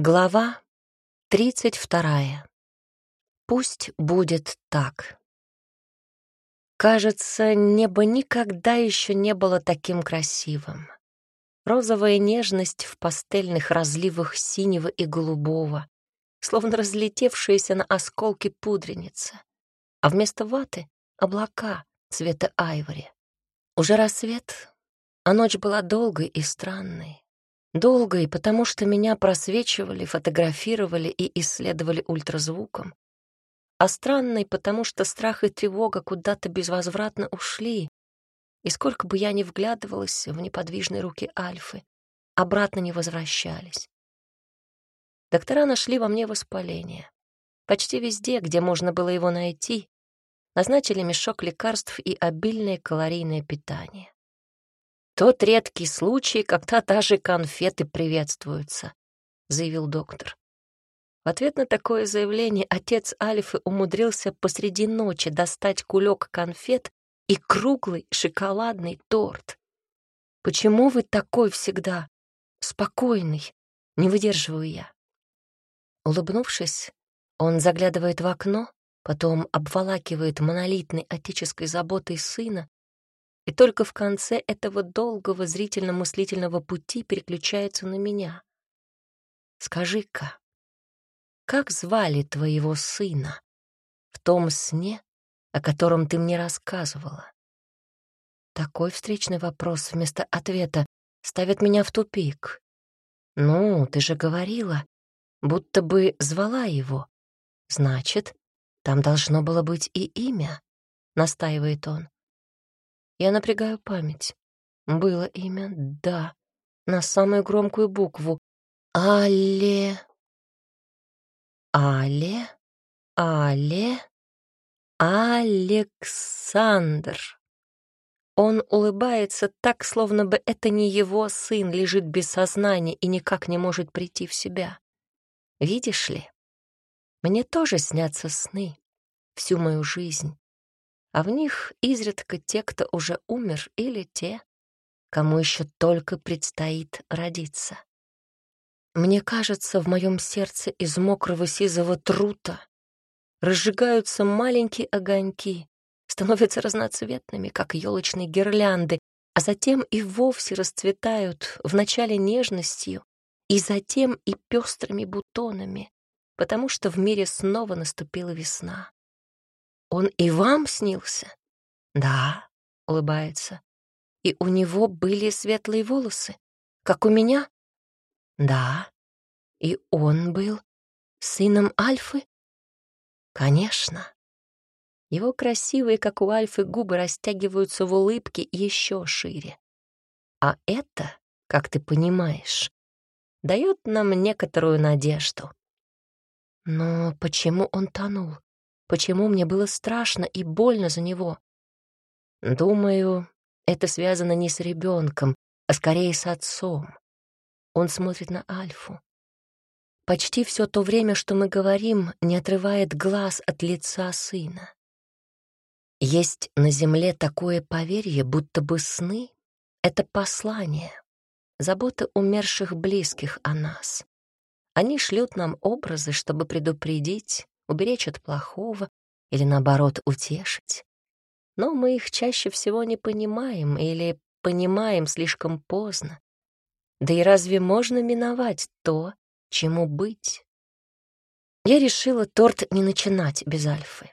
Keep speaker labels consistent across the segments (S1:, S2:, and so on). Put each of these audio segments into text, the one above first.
S1: Глава тридцать вторая. Пусть будет так. Кажется, небо никогда еще не было таким красивым. Розовая нежность в пастельных разливах синего и голубого, словно разлетевшаяся на осколки пудреница. А вместо ваты — облака цвета айвори. Уже рассвет, а ночь была долгой и странной. Долго и потому, что меня просвечивали, фотографировали и исследовали ультразвуком. А странной, потому что страх и тревога куда-то безвозвратно ушли, и сколько бы я ни вглядывалась в неподвижные руки Альфы, обратно не возвращались. Доктора нашли во мне воспаление. Почти везде, где можно было его найти, назначили мешок лекарств и обильное калорийное питание. Тот редкий случай, когда даже конфеты приветствуются, заявил доктор. В ответ на такое заявление отец Альфы умудрился посреди ночи достать кулек конфет и круглый шоколадный торт. «Почему вы такой всегда? Спокойный?» Не выдерживаю я. Улыбнувшись, он заглядывает в окно, потом обволакивает монолитной отеческой заботой сына и только в конце этого долгого зрительно-мыслительного пути переключается на меня. «Скажи-ка, как звали твоего сына в том сне, о котором ты мне рассказывала?» Такой встречный вопрос вместо ответа ставит меня в тупик. «Ну, ты же говорила, будто бы звала его. Значит, там должно было быть и имя», — настаивает он. Я напрягаю память. Было имя, да, на самую громкую букву. Але... Але... Але... Александр. Он улыбается так, словно бы это не его сын лежит без сознания и никак не может прийти в себя. Видишь ли, мне тоже снятся сны всю мою жизнь а в них изредка те, кто уже умер, или те, кому еще только предстоит родиться. Мне кажется, в моем сердце из мокрого сизого трута разжигаются маленькие огоньки, становятся разноцветными, как елочные гирлянды, а затем и вовсе расцветают вначале нежностью, и затем и пестрыми бутонами, потому что в мире снова наступила весна. Он и вам снился? Да, улыбается. И у него были светлые волосы, как у меня? Да. И он был сыном Альфы? Конечно. Его красивые, как у Альфы, губы растягиваются в улыбке еще шире. А это, как ты понимаешь, дает нам некоторую надежду. Но почему он тонул? Почему мне было страшно и больно за него. Думаю, это связано не с ребенком, а скорее с отцом. Он смотрит на Альфу. Почти все то время, что мы говорим, не отрывает глаз от лица сына. Есть на земле такое поверье, будто бы сны — это послание, забота умерших близких о нас. Они шлют нам образы, чтобы предупредить, уберечь от плохого или, наоборот, утешить. Но мы их чаще всего не понимаем или понимаем слишком поздно. Да и разве можно миновать то, чему быть? Я решила торт не начинать без Альфы.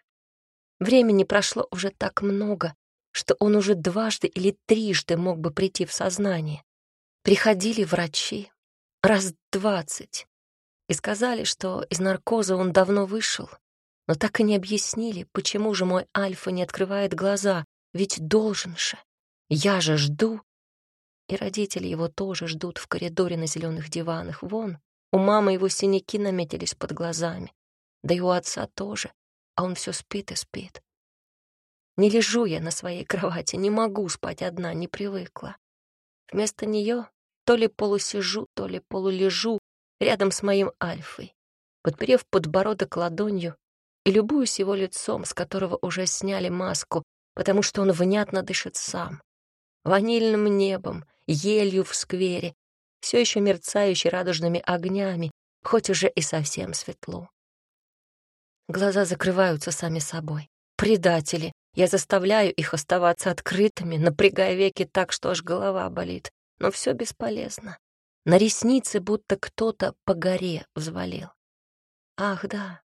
S1: Времени прошло уже так много, что он уже дважды или трижды мог бы прийти в сознание. Приходили врачи, раз двадцать, и сказали, что из наркоза он давно вышел, но так и не объяснили, почему же мой Альфа не открывает глаза, ведь должен же. Я же жду. И родители его тоже ждут в коридоре на зеленых диванах. Вон, у мамы его синяки наметились под глазами. Да и у отца тоже. А он все спит и спит. Не лежу я на своей кровати, не могу спать одна, не привыкла. Вместо нее то ли полусижу, то ли полулежу, рядом с моим Альфой, подперев подбородок ладонью и любуюсь его лицом, с которого уже сняли маску, потому что он внятно дышит сам. Ванильным небом, елью в сквере, все еще мерцающей радужными огнями, хоть уже и совсем светло. Глаза закрываются сами собой. Предатели. Я заставляю их оставаться открытыми, напрягая веки так, что аж голова болит. Но все бесполезно. На ресницы будто кто-то по горе взвалил. Ах, да,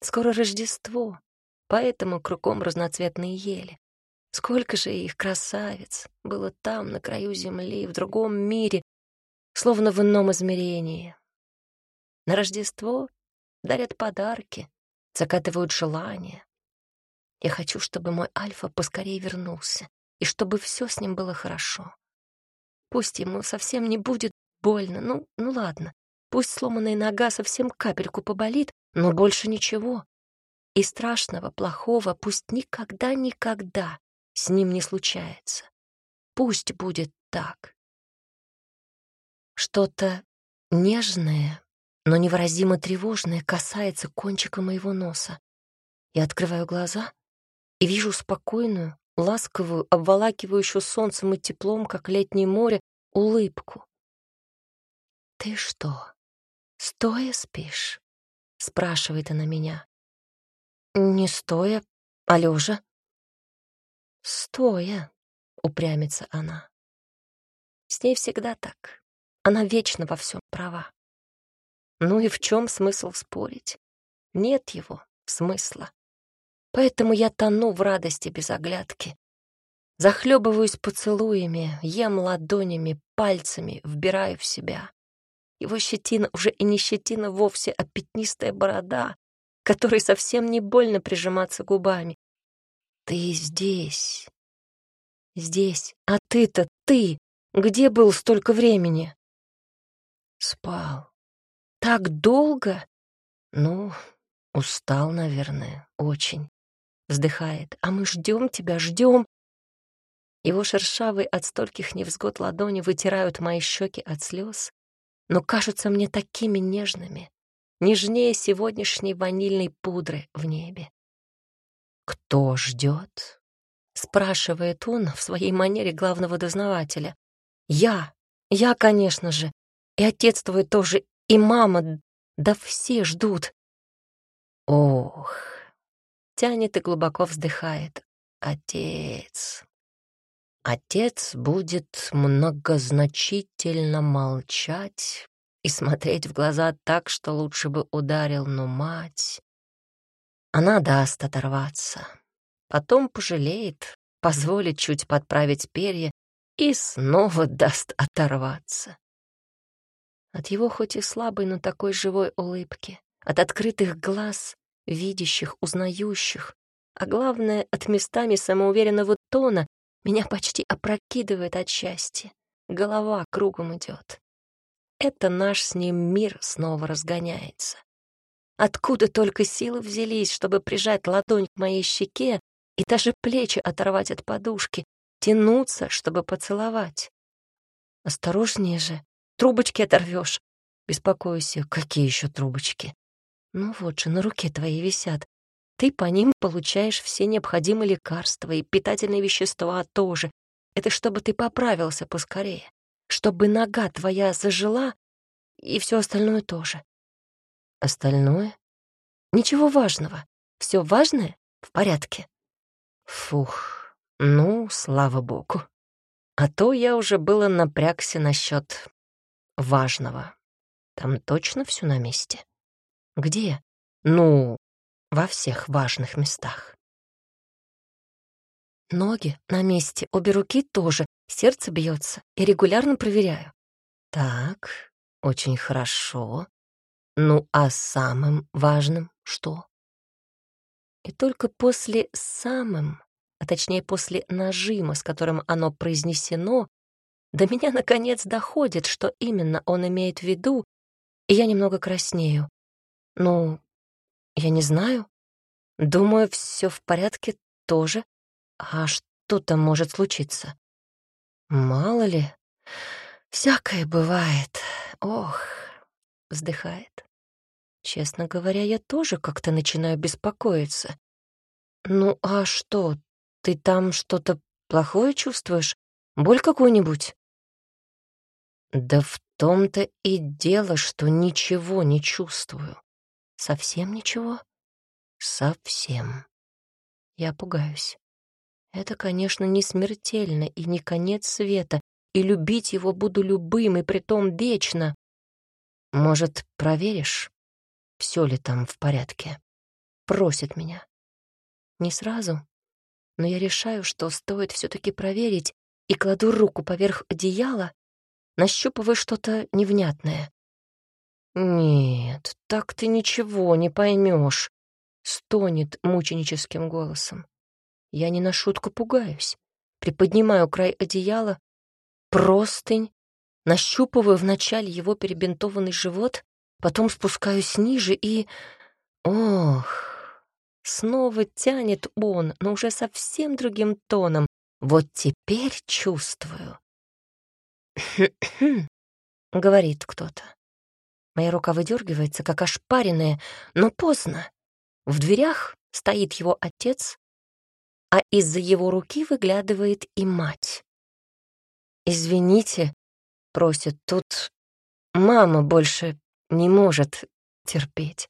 S1: скоро Рождество, поэтому кругом разноцветные ели. Сколько же их, красавиц, было там, на краю земли, в другом мире, словно в ином измерении. На Рождество дарят подарки, закатывают желания. Я хочу, чтобы мой Альфа поскорее вернулся, и чтобы все с ним было хорошо. Пусть ему совсем не будет больно, ну, ну ладно. Пусть сломанная нога совсем капельку поболит, но больше ничего. И страшного, плохого пусть никогда-никогда с ним не случается. Пусть будет так. Что-то нежное, но невыразимо тревожное касается кончика моего носа. Я открываю глаза и вижу спокойную, ласковую, обволакивающую солнцем и теплом, как летнее море, улыбку. «Ты что, стоя спишь?» — спрашивает она меня. «Не стоя, а лежа». «Стоя», — упрямится она. С ней всегда так. Она вечно во всем права. Ну и в чем смысл спорить? Нет его смысла. Поэтому я тону в радости без оглядки. Захлебываюсь поцелуями, ем ладонями, пальцами, вбираю в себя. Его щетина уже и не щетина вовсе, а пятнистая борода, которой совсем не больно прижиматься губами. Ты здесь. Здесь. А ты-то, ты, где был столько времени? Спал. Так долго? Ну, устал, наверное, очень. Вздыхает. А мы ждем тебя, ждем. Его шершавые от стольких невзгод ладони вытирают мои щеки от слез, но кажутся мне такими нежными, нежнее сегодняшней ванильной пудры в небе. «Кто ждет?» — спрашивает он в своей манере главного дознавателя. «Я! Я, конечно же! И отец твой тоже, и мама! Да все ждут!» «Ох!» — тянет и глубоко вздыхает. «Отец!» Отец будет многозначительно молчать и смотреть в глаза так, что лучше бы ударил, но мать... Она даст оторваться. Потом пожалеет, позволит чуть подправить перья и снова даст оторваться. От его хоть и слабой, но такой живой улыбки, от открытых глаз, видящих, узнающих, а главное, от местами самоуверенного тона, меня почти опрокидывает от счастья. Голова кругом идет. Это наш с ним мир снова разгоняется. Откуда только силы взялись, чтобы прижать ладонь к моей щеке и даже плечи оторвать от подушки, тянуться, чтобы поцеловать? Осторожнее же, трубочки оторвешь. Беспокоюсь я, какие еще трубочки? Ну вот же, на руке твоей висят. Ты по ним получаешь все необходимые лекарства и питательные вещества тоже. Это чтобы ты поправился поскорее, чтобы нога твоя зажила и все остальное тоже. Остальное? Ничего важного. Все важное в порядке. Фух, ну, слава богу. А то я уже было напрягся насчет важного. Там точно все на месте? Где? Ну, во всех важных местах. Ноги на месте, обе руки тоже, сердце бьется и регулярно проверяю. Так, очень хорошо. Ну, а самым важным что? И только после самым, а точнее после нажима, с которым оно произнесено, до меня наконец доходит, что именно он имеет в виду, и я немного краснею. Ну, я не знаю. Думаю, все в порядке тоже. А что там может случиться? Мало ли. Всякое бывает. Ох вздыхает. Честно говоря, я тоже как-то начинаю беспокоиться. Ну а что, ты там что-то плохое чувствуешь? Боль какую-нибудь? Да в том-то и дело, что ничего не чувствую. Совсем ничего? Совсем. Я пугаюсь. Это, конечно, не смертельно и не конец света, и любить его буду любым, и притом вечно. Может, проверишь, все ли там в порядке? Просит меня. Не сразу, но я решаю, что стоит все таки проверить, и кладу руку поверх одеяла, нащупывая что-то невнятное. «Нет, так ты ничего не поймешь», — стонет мученическим голосом. Я не на шутку пугаюсь. Приподнимаю край одеяла, простынь, нащупываю вначале его перебинтованный живот, потом спускаюсь ниже и... Ох, снова тянет он, но уже совсем другим тоном. Вот теперь чувствую. говорит кто-то. Моя рука выдергивается, как ошпаренная, но поздно. В дверях стоит его отец, а из-за его руки выглядывает и мать. «Извините», — просит тут, — «мама больше не может терпеть».